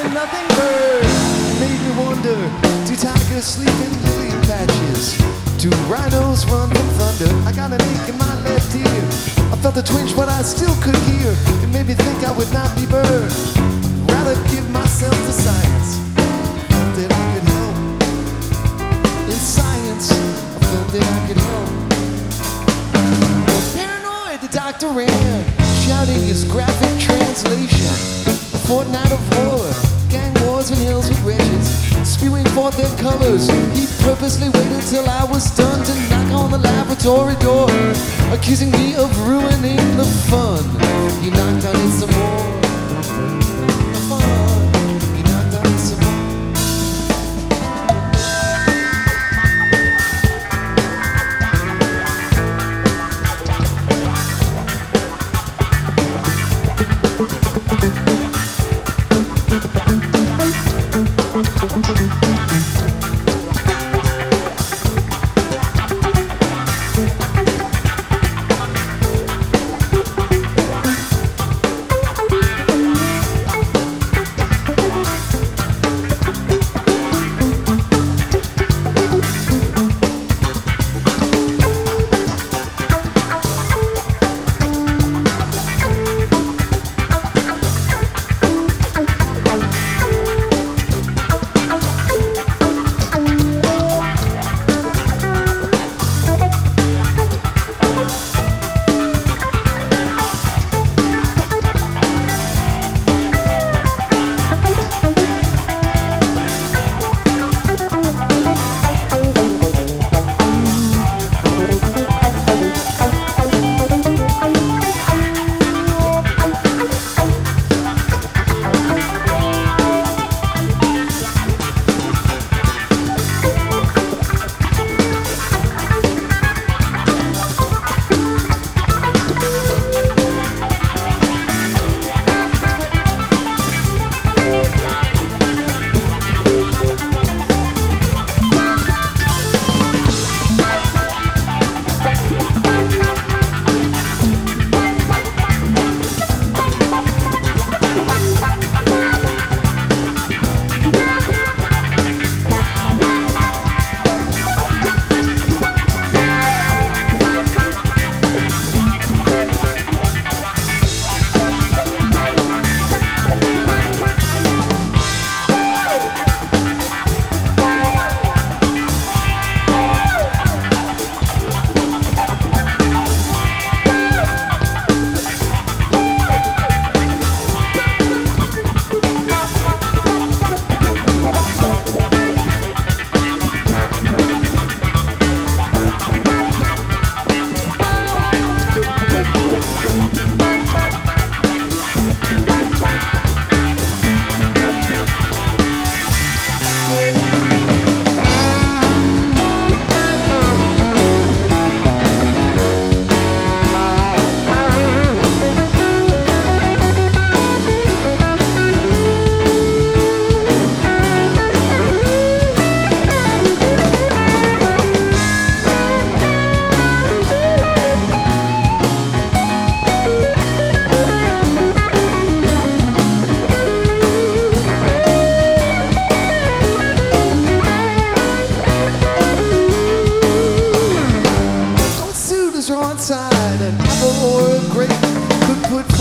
a nothing bird. Made me wonder, do tigers sleep in lily patches? Do rhinos run from thunder? I got an ache in my left ear. I felt a twinge, but I still could hear. It made me think I would not be burned. Rather give myself to science. That I could help. In science, I felt that I could help. Paranoid, the doctor ran, shouting his graphic translation. Fortnight of war, and hills with wretches, spewing forth their colors. He purposely waited till I was done to knock on the laboratory door, accusing me of ruining the fun. He knocked on it some more.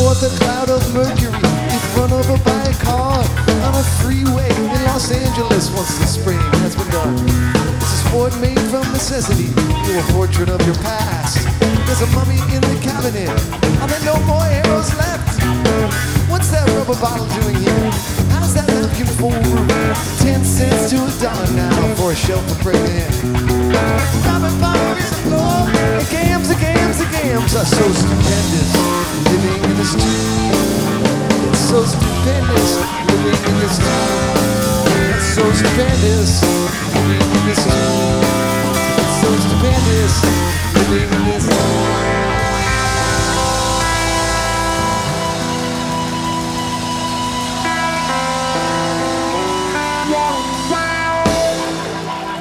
Forth a cloud of mercury if run over by a car on a freeway in Los Angeles once the spring has begun. It's a sport made from necessity, to a portrait of your past. There's a mummy in the cabinet, are there no more arrows left? What's that rubber bottle doing here? How's that napkin full? Ten cents to a dollar now for a shelf of breaking in. Robert Palmer is a floor. The gams, the gams, the gams are so stupendous. Stupendous. This It's so stupendous.